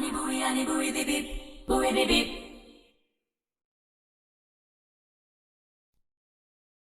buva, mahaviani, buiani, bui di bip, bui di bip.